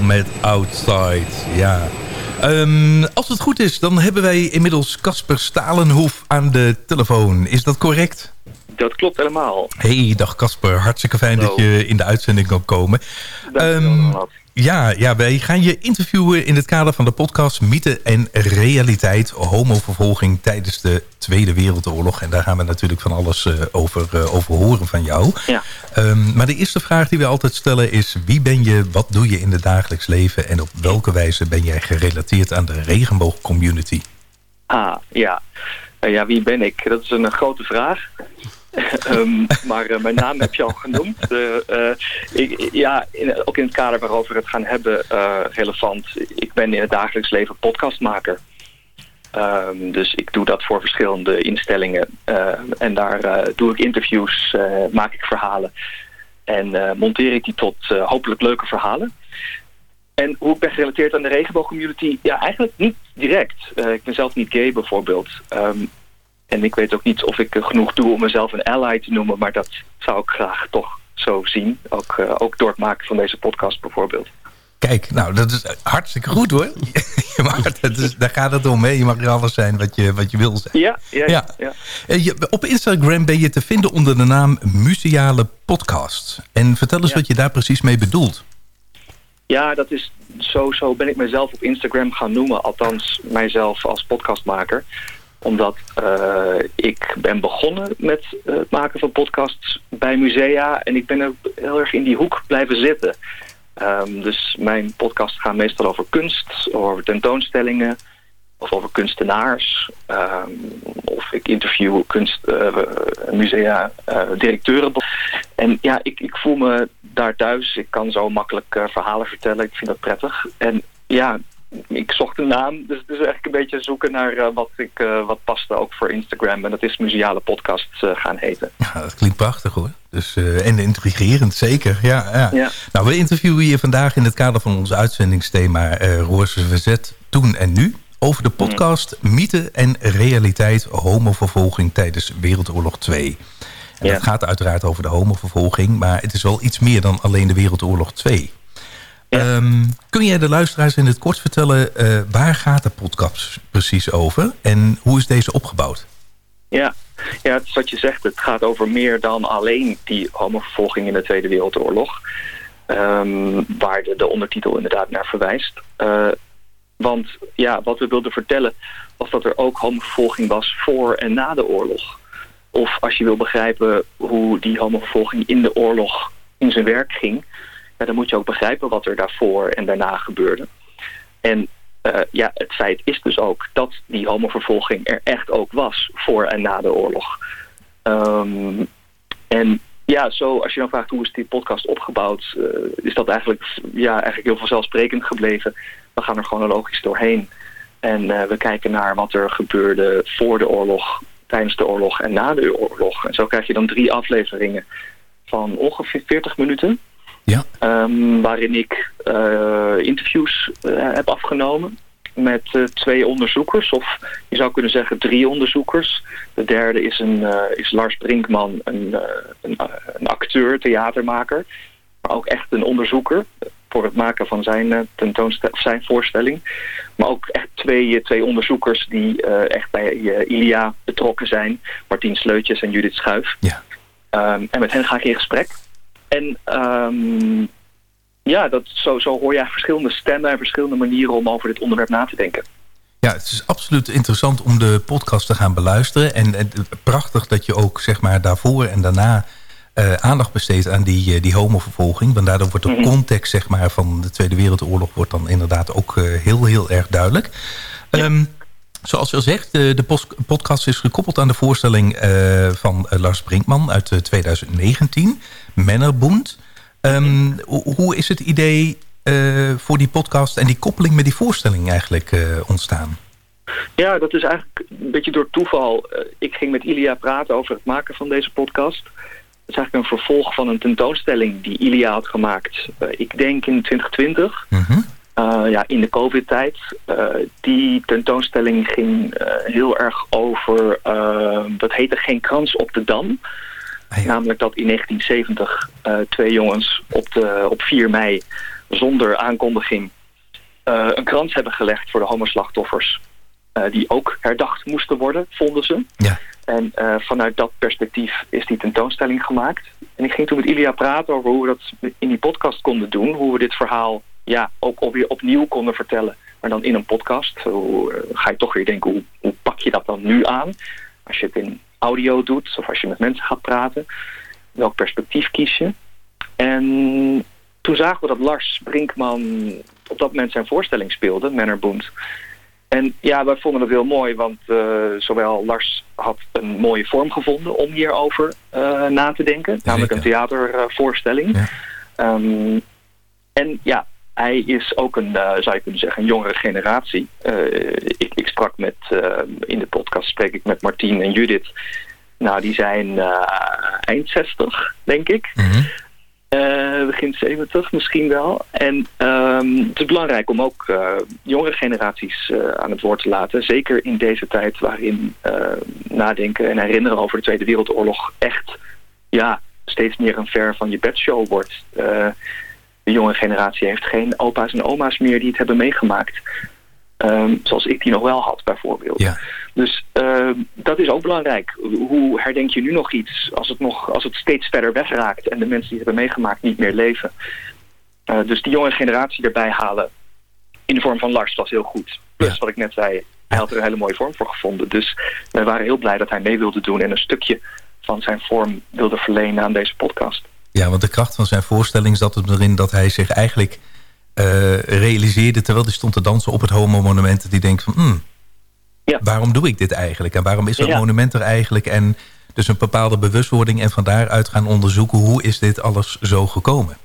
Met Outside. Ja. Ehm, als het goed is, dan hebben wij inmiddels Casper Stalenhoef aan de telefoon. Is dat correct? Dat klopt helemaal. Hey, dag Casper. Hartstikke fijn dat je in de uitzending kan komen. Ehm, ja, ja, wij gaan je interviewen in het kader van de podcast Mythe en Realiteit. Homovervolging tijdens de Tweede Wereldoorlog. En daar gaan we natuurlijk van alles eh, over, eh, over horen van jou. Ja. Ehm, maar de eerste vraag die we altijd stellen is... wie ben je, wat doe je in het dagelijks leven... en op welke wijze ben jij gerelateerd aan de regenboogcommunity? Ah, ja. Eh, ja, wie ben ik? Dat is een grote vraag. Ehm, maar eh, mijn naam heb je al genoemd. Eh, ja, ook in het kader waarover we het gaan hebben, eh, relevant. Ik ben in het dagelijks leven podcastmaker. Ehm, dus ik doe dat voor verschillende instellingen. Eh, en daar doe ik interviews, maak ik verhalen. En monteer ik die tot hopelijk leuke verhalen. En hoe ik ben gerelateerd aan de regenboogcommunity? Ja, eigenlijk niet direct. Ik ben zelf niet gay bijvoorbeeld. Ehm, en ik weet ook niet of ik genoeg doe om mezelf een ally te noemen. Maar dat zou ik graag toch zo zien. Ook, eh, ook door het maken van deze podcast bijvoorbeeld. Kijk, nou, dat is hartstikke goed hoor. Je mag, dat is, daar gaat het om, hè? Je mag er alles zijn wat je, wat je wil zijn. Ja, ja, ja. Ja. ja. Eh, je- op Instagram ben je te vinden onder de naam Museale Podcast. En vertel eens wat je daar precies mee bedoelt. Ja, dat is zo, zo ben ik mezelf op Instagram gaan noemen. Althans, mijzelf als podcastmaker. Omdat eh, ik ben begonnen met eh, het maken van podcasts bij musea. En ik ben er heel erg in die hoek blijven zitten. Ehm, dus mijn podcasts gaan meestal over kunst, over tentoonstellingen of over kunstenaars. Ehm, of ik interview kunst, eh, musea, directeuren. En ja, ik, ik voel me daar thuis. Ik kan zo makkelijk verhalen vertellen. Ik vind dat prettig. En ja, ik zocht een naam. Dus, dus eigenlijk een beetje zoeken naar eh, wat, ik, eh, wat paste ook voor Instagram. En dat is Museale Podcasts eh, gaan heten. Ja, dat klinkt prachtig hoor. Dus, en intrigerend, zeker. Ja, ja. Ja. Nou, we interviewen je vandaag in het kader van ons uitzendingsthema Roorse Verzet Toen en Nu. Over de podcast Mythe en Realiteit Homovervolging tijdens Wereldoorlog 2. En Ja. dat gaat uiteraard over de homovervolging, maar het is wel iets meer dan alleen de Wereldoorlog 2. Ehm, kun jij de luisteraars in het kort vertellen eh, waar gaat de podcast precies over en hoe is deze opgebouwd? Ja. ja, het is wat je zegt. Het gaat over meer dan alleen die homovervolging in de Tweede Wereldoorlog. Ehm, waar de, de ondertitel inderdaad naar verwijst. Eh, want ja, wat we wilden vertellen was dat er ook homovervolging was voor en na de oorlog. Of als je wil begrijpen hoe die homovervolging in de oorlog in zijn werk ging... Dan moet je ook begrijpen wat er daarvoor en daarna gebeurde. En eh, ja, het feit is dus ook dat die homovervolging er echt ook was voor en na de oorlog. Ehm, en ja, zo als je dan vraagt hoe is die podcast opgebouwd, eh, is dat eigenlijk, ja, eigenlijk heel vanzelfsprekend gebleven. We gaan er chronologisch doorheen. En eh, we kijken naar wat er gebeurde voor de oorlog, tijdens de oorlog en na de oorlog. En zo krijg je dan drie afleveringen van ongeveer 40 minuten. Ja. Ehm, waarin ik eh, interviews eh, heb afgenomen met eh, twee onderzoekers. Of je zou kunnen zeggen drie onderzoekers. De derde is, een, is Lars Brinkman, een, een, een acteur, theatermaker. Maar ook echt een onderzoeker voor het maken van zijn, tentoonstel- of zijn voorstelling. Maar ook echt twee, twee onderzoekers die echt bij eh, Ilia betrokken zijn. Martien Sleutjes en Judith Schuif. Ja. Ehm, en met hen ga ik in gesprek. En ehm, ja, dat, zo, zo hoor je verschillende stemmen en verschillende manieren om over dit onderwerp na te denken. Ja, het is absoluut interessant om de podcast te gaan beluisteren. En, en prachtig dat je ook zeg maar, daarvoor en daarna eh, aandacht besteedt aan die, eh, die homovervolging. Want daardoor wordt de context zeg maar, van de Tweede Wereldoorlog wordt dan inderdaad ook eh, heel, heel erg duidelijk. Ehm, zoals je al zegt, de, de podcast is gekoppeld aan de voorstelling eh, van eh, Lars Brinkman uit eh, 2019, Männerbund. Ehm, hoe, is het idee eh, voor die podcast en die koppeling met die voorstelling eigenlijk eh, ontstaan? Ja, dat is eigenlijk een beetje door toeval. Eh, ik ging met Ilia praten over het maken van deze podcast. Het is eigenlijk een vervolg van een tentoonstelling die Ilia had gemaakt. eh, ik denk in 2020. Eh, ja, in de covid-tijd. Eh, die tentoonstelling ging eh, heel erg over... eh, dat heette Geen krans op de Dam. Namelijk dat in 1970 eh, twee jongens op, de, op 4 mei zonder aankondiging eh, een krans hebben gelegd voor de homoslachtoffers. eh, die ook herdacht moesten worden, vonden ze. Ja. En eh, vanuit dat perspectief is die tentoonstelling gemaakt. En ik ging toen met Ilia praten over hoe we dat in die podcast konden doen. Hoe we dit verhaal ja, ook alweer opnieuw konden vertellen. Maar dan in een podcast. Hoe, eh, ga je toch weer denken, hoe, hoe pak je dat dan nu aan? Als je het in audio doet of als je met mensen gaat praten. Welk perspectief kies je? En toen zagen we dat Lars Brinkman op dat moment zijn voorstelling speelde, Mannerbund. En ja, wij vonden het heel mooi, want eh, zowel Lars had een mooie vorm gevonden om hierover eh na te denken. Namelijk een theatervoorstelling. Ehm, en ja, hij is ook een, eh, zou je kunnen zeggen, een jongere generatie. Eh, ik, ik sprak met, eh, in de podcast spreek ik met Martien en Judith. Nou, die zijn eind 60, denk ik. Eh, begin 70 misschien wel. En ehm, het is belangrijk om ook jongere generaties aan het woord te laten. Zeker in deze tijd waarin nadenken en herinneren over de Tweede Wereldoorlog echt ja, steeds meer een ver van je bedshow wordt. De jonge generatie heeft geen opa's en oma's meer die het hebben meegemaakt. Ehm, zoals ik die nog wel had bijvoorbeeld. Dus ehm, dat is ook belangrijk. Hoe herdenk je nu nog iets als het, nog, als het steeds verder wegraakt en de mensen die het hebben meegemaakt niet meer leven? Eh, dus die jonge generatie erbij halen in de vorm van Lars was heel goed. Plus wat ik net zei, Hij had er een hele mooie vorm voor gevonden. Dus wij waren heel blij dat hij mee wilde doen en een stukje van zijn vorm wilde verlenen aan deze podcast. Ja, want de kracht van zijn voorstelling zat hem erin dat hij zich eigenlijk eh, realiseerde... terwijl hij stond te dansen op het homo-monument... dat hij denkt van, hmm, waarom doe ik dit eigenlijk? En waarom is dat Ja. monument er eigenlijk? En dus een bepaalde bewustwording en van daaruit gaan onderzoeken... hoe is dit alles zo gekomen?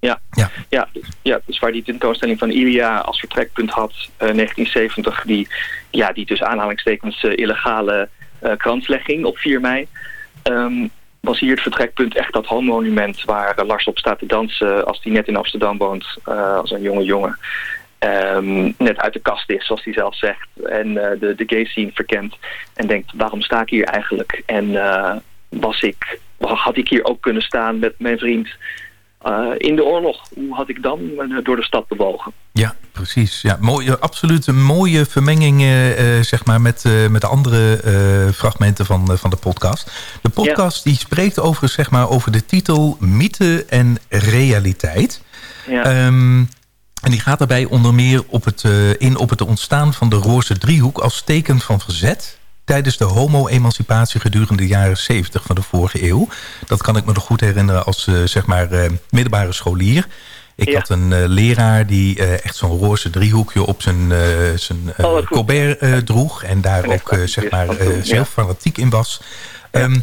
Ja, ja. ja, dus, ja dus waar die tentoonstelling van Ilia als vertrekpunt had, eh, 1970, die, ja, die tussen aanhalingstekens eh, illegale eh kranslegging op 4 mei, ehm, was hier het vertrekpunt echt dat homo-monument waar eh, Lars op staat te dansen als hij net in Amsterdam woont, eh, als een jonge jongen. Ehm, net uit de kast is, zoals hij zelf zegt. En eh, de, de gay scene verkent. En denkt, waarom sta ik hier eigenlijk? En was ik, had ik hier ook kunnen staan met mijn vriend eh, in de oorlog? Hoe had ik dan eh, door de stad bewogen? Ja, precies. Ja, mooie, absoluut een mooie vermenging eh, zeg maar, met, met de andere fragmenten van, van de podcast. De podcast die spreekt over, zeg maar, over de titel Mythe en Realiteit. Ja. Ehm, en die gaat daarbij onder meer op het, in op het ontstaan van de roze driehoek... als teken van verzet tijdens de homo-emancipatie gedurende de jaren 70 van de vorige eeuw. Dat kan ik me nog goed herinneren als eh, zeg maar, eh, middelbare scholier. Ik had een eh, leraar die echt zo'n roze driehoekje op zijn, zijn. Colbert droeg. En daar En ook zeg maar, zelf fanatiek in was. Ehm,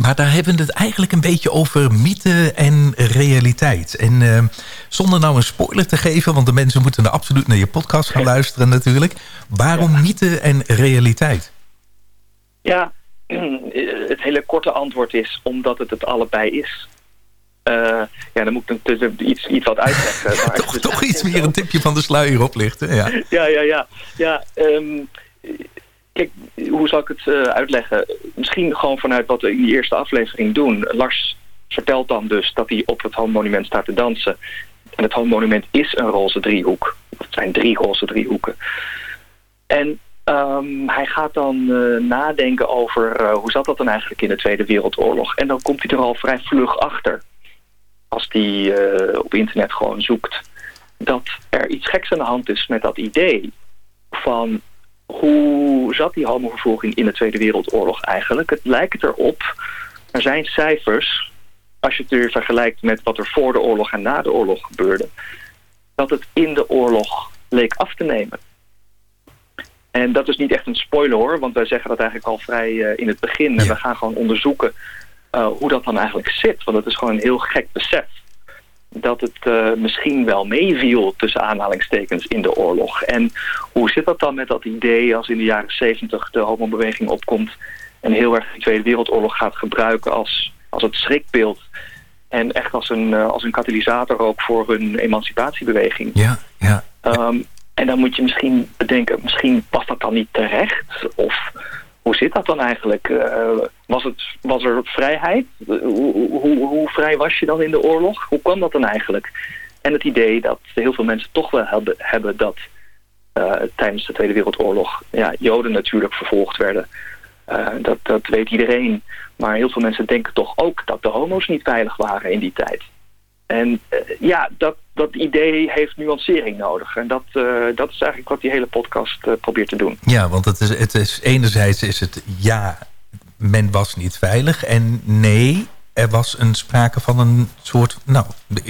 maar daar hebben we het eigenlijk een beetje over mythe en realiteit. En ehm, zonder nou een spoiler te geven... want de mensen moeten er absoluut naar je podcast gaan luisteren natuurlijk. Waarom mythe en realiteit? Ja, het hele korte antwoord is omdat het het allebei is. Eh, ja, dan moet ik natuurlijk iets, iets wat uitleggen. Maar toch, toch iets meer een tipje van de sluier oplichten. Ja. ja, ja, ja. ja ehm, kijk, hoe zal ik het eh, uitleggen? Misschien gewoon vanuit wat we in die eerste aflevering doen. Lars vertelt dan dus dat hij op het homo-monument staat te dansen. En het homo-monument is een roze driehoek. Het zijn drie roze driehoeken. En ehm, hij gaat dan eh, nadenken over eh, hoe zat dat dan eigenlijk in de Tweede Wereldoorlog. En dan komt hij er al vrij vlug achter. Als hij eh, op internet gewoon zoekt. Dat er iets geks aan de hand is met dat idee. Van hoe zat die homovervolging in de Tweede Wereldoorlog eigenlijk? Het lijkt erop, er zijn cijfers, als je het weer vergelijkt met wat er voor de oorlog en na de oorlog gebeurde, dat het in de oorlog leek af te nemen. En dat is niet echt een spoiler hoor, want wij zeggen dat eigenlijk al vrij eh, in het begin. En we gaan gewoon onderzoeken eh, hoe dat dan eigenlijk zit. Want het is gewoon een heel gek besef. Dat het eh, misschien wel meeviel tussen aanhalingstekens in de oorlog. En hoe zit dat dan met dat idee als in de jaren zeventig de homobeweging opkomt... en heel erg de Tweede Wereldoorlog gaat gebruiken als, als het schrikbeeld... en echt als een, als een katalysator ook voor hun emancipatiebeweging. Ja, ja. Ehm, en dan moet je misschien bedenken, misschien past dat dan niet terecht? Of hoe zit dat dan eigenlijk? Eh, was, het, was er vrijheid? Hoe, hoe, hoe vrij was je dan in de oorlog? Hoe kwam dat dan eigenlijk? En het idee dat heel veel mensen toch wel hebben, hebben dat eh, tijdens de Tweede Wereldoorlog ja, Joden natuurlijk vervolgd werden. Eh, dat, dat weet iedereen. Maar heel veel mensen denken toch ook dat de homo's niet veilig waren in die tijd. En eh, ja, dat, dat idee heeft nuancering nodig. En dat, eh, dat is eigenlijk wat die hele podcast eh, probeert te doen. Ja, want het is, het is enerzijds is het ja, men was niet veilig. En nee, er was een sprake van een soort... Nou,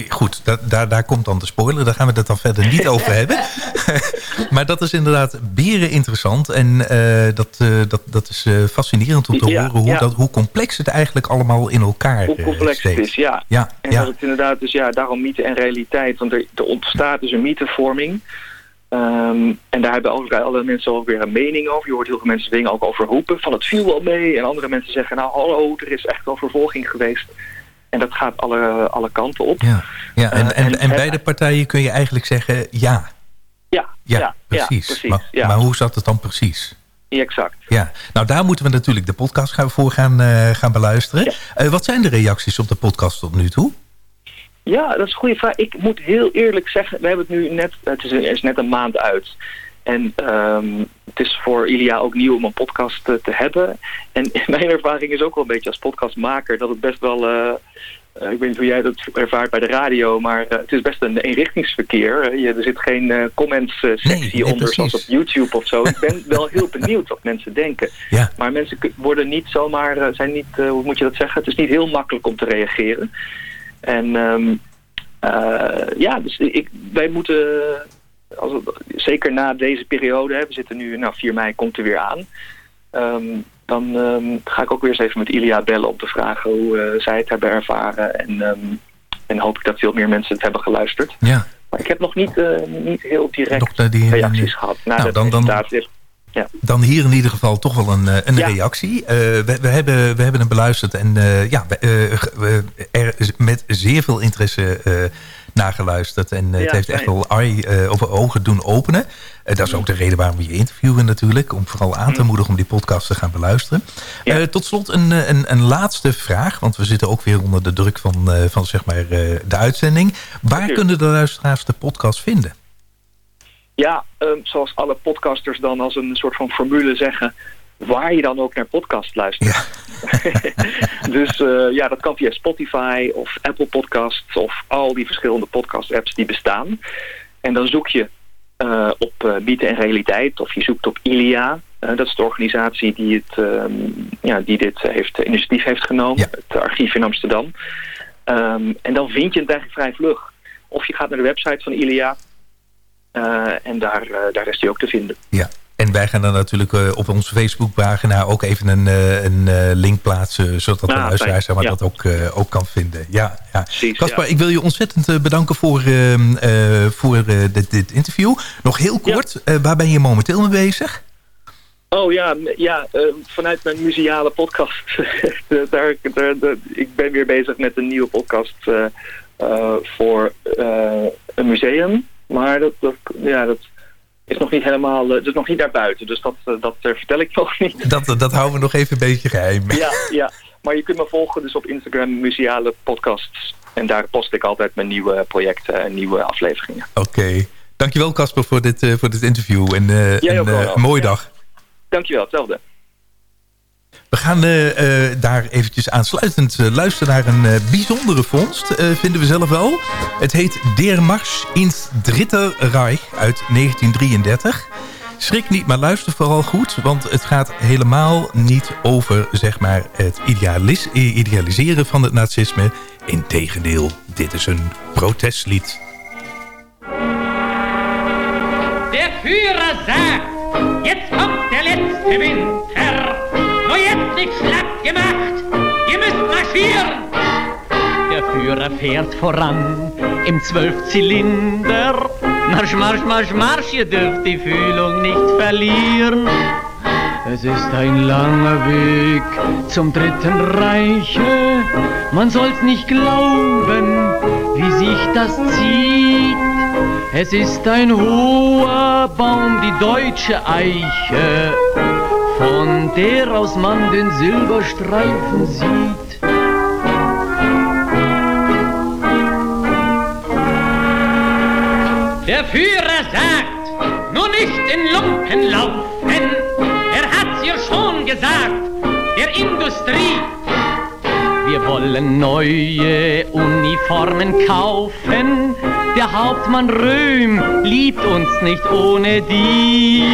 goed, daar, daar, daar komt dan de spoiler. Daar gaan we het dan verder niet over hebben. maar dat is inderdaad beren interessant. En eh, dat, eh, dat, dat is eh, fascinerend om te Ja, horen hoe, ja. dat, hoe complex het eigenlijk allemaal in elkaar Hoe complex het is, ja. Ja, En dat het inderdaad dus ja, daarom mythe en realiteit. Want er, er ontstaat dus een mythevorming. Ehm, en daar hebben ook alle mensen ook weer een mening over. Je hoort heel veel mensen dingen ook over roepen. Van het viel wel mee. En andere mensen zeggen, nou hallo, er is echt wel vervolging geweest. En dat gaat alle, alle kanten op. Ja, ja en, Eh, en, en- beide partijen kun je eigenlijk zeggen ja. Ja, Ja, ja, precies. ja, precies, maar, ja. maar hoe zat het dan precies? Exact. Ja, nou daar moeten we natuurlijk de podcast gaan voor gaan, eh, gaan beluisteren. Eh, wat zijn de reacties op de podcast tot nu toe? Ja, dat is een goede vraag. Ik moet heel eerlijk zeggen, we hebben het nu net, het is, net een maand uit. En ehm, het is voor Ilia ook nieuw om een podcast eh, te hebben. En mijn ervaring is ook wel een beetje als podcastmaker dat het best wel eh, eh, ik weet niet hoe jij dat ervaart bij de radio, maar het is best een eenrichtingsverkeer. Je, er zit geen comments sectie nee, onder zoals op YouTube of zo. ik ben wel heel benieuwd wat mensen denken. Ja. Maar mensen worden niet zomaar, zijn niet, hoe moet je dat zeggen? Het is niet heel makkelijk om te reageren. En ehm, eh, ja, dus ik, wij moeten, als het- zeker na deze periode, hè, we zitten nu, nou 4 mei komt er weer aan. Ehm, dan ehm, ga ik ook weer eens even met Ilia bellen om te vragen hoe eh, zij het hebben ervaren. En, en hoop ik dat veel meer mensen het hebben geluisterd. Ja. Maar ik heb nog niet, eh, niet heel direct Nog, eh, die- reacties gehad na Nou, de dan- dan-. Ja. Dan hier in ieder geval toch wel een, eh, een Ja. reactie. Eh, we, we, hebben, we hebben hem beluisterd en eh, ja, we, er met zeer veel interesse nageluisterd. En het heeft echt wel ogen doen openen. Dat is ook de reden waarom we je interviewen natuurlijk. Om vooral aan te moedigen om die podcast te gaan beluisteren. Tot slot een, een, een laatste vraag. Want we zitten ook weer onder de druk van, van zeg maar, de uitzending. Waar kunnen de luisteraars de podcast vinden? Ja, ehm, zoals alle podcasters dan als een soort van formule zeggen... waar je dan ook naar podcast luistert. dus eh, ja, dat kan via Spotify of Apple Podcasts... of al die verschillende podcast-apps die bestaan. En dan zoek je eh, op eh Bieten en Realiteit of je zoekt op ILIA. Dat is de organisatie die, het, ehm, ja, die dit heeft, initiatief heeft genomen. Het archief in Amsterdam. Ehm, en dan vind je het eigenlijk vrij vlug. Of je gaat naar de website van ILIA... Eh, en daar, eh, daar is die ook te vinden. Ja, en wij gaan dan natuurlijk eh, op onze Facebookpagina ook even een, een link plaatsen... zodat de Ah, luisteraar zeg maar, fijn. dat ook, ook kan vinden. Ja, ja. Ik wil je ontzettend bedanken voor, ehm, eh, voor dit, dit interview. Nog heel kort, waar ben je momenteel mee bezig? Oh ja, ja vanuit mijn museale podcast. Daar, daar, ik ben weer bezig met een nieuwe podcast voor een museum. Maar dat, dat, ja, dat is nog niet helemaal, eh, dat is nog niet naar buiten. Dus dat, eh, dat eh, vertel ik nog niet. Dat, dat houden we nog even een beetje geheim. Ja, ja, maar je kunt me volgen dus op Instagram, museale podcasts. En daar post ik altijd mijn nieuwe projecten en nieuwe afleveringen. Oké. Dankjewel Casper voor dit, voor dit interview. En een, een mooie Ja. dag. Dankjewel, hetzelfde. We gaan eh, eh, daar eventjes aansluitend eh, luisteren naar een bijzondere vondst, vinden we zelf wel. Het heet Der Marsch ins Dritte Reich uit 1933. Schrik niet, maar luister vooral goed, want het gaat helemaal niet over zeg maar, het idealis- idealiseren van het nazisme. Integendeel, dit is een protestlied. Der Führer sagt, jetzt kommt der letzte Winter. Jetzt nicht schlapp gemacht, ihr müsst marschieren. Der Führer fährt voran im Zwölfzylinder. Marsch, marsch, marsch, marsch, ihr dürft die Fühlung nicht verlieren. Es ist ein langer Weg zum Dritten Reiche. Man soll's nicht glauben, wie sich das zieht. Es ist ein hoher Baum, die deutsche Eiche, von der aus man den Silberstreifen sieht. Der Führer sagt, nur nicht in Lumpen laufen. Er hat's ja schon gesagt, der Industrie. Wir wollen neue Uniformen kaufen. Der Hauptmann Röhm liebt uns nicht ohne die.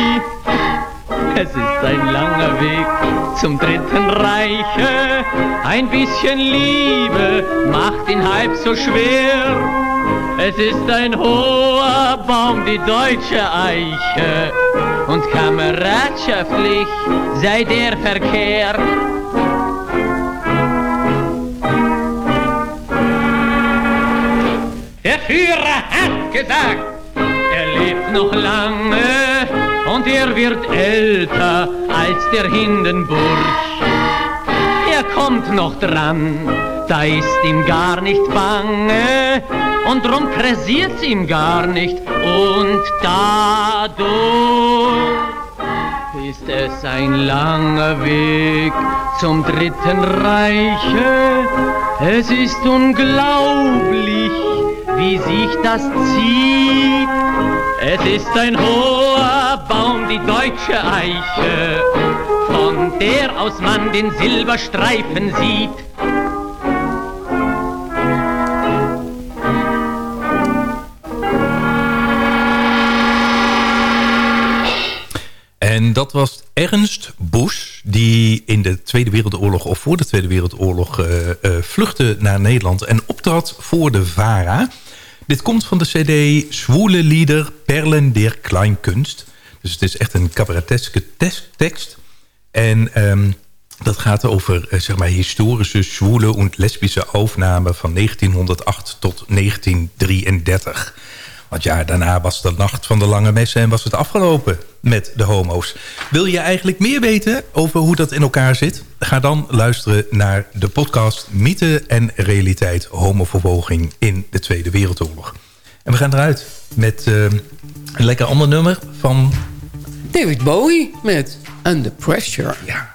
Es ist ein langer Weg zum Dritten Reiche. Ein bisschen Liebe macht ihn halb so schwer. Es ist ein hoher Baum, die deutsche Eiche. Und kameradschaftlich sei der Verkehr. Der Führer hat gesagt, er lebt noch lange und er wird älter als der Hindenburg. Er kommt noch dran, da ist ihm gar nicht bange und drum pressiert's ihm gar nicht und dadurch ist es ein langer Weg zum Dritten Reiche. Es ist unglaublich, wie sich das zieht. Het is een hoher Baum, die deutsche Eiche, van der aus man den Silberstreifen sieht. En dat was Ernst Boes, die in de Tweede Wereldoorlog of voor de Tweede Wereldoorlog uh, uh, vluchtte naar Nederland en optrad voor de VARA. Dit komt van de cd Zwoele Lieder Perlen der Kleinkunst. Dus het is echt een cabareteske tes- tekst. En ehm, dat gaat over eh, zeg maar, historische zwoele en lesbische aufname van 1908 tot 1933. Want ja, daarna was de nacht van de lange messen en was het afgelopen met de homo's. Wil je eigenlijk meer weten over hoe dat in elkaar zit? Ga dan luisteren naar de podcast Mythe en Realiteit Homovervolging in de Tweede Wereldoorlog. En we gaan eruit met eh, een lekker ander nummer van... David Bowie met Under Pressure. Ja.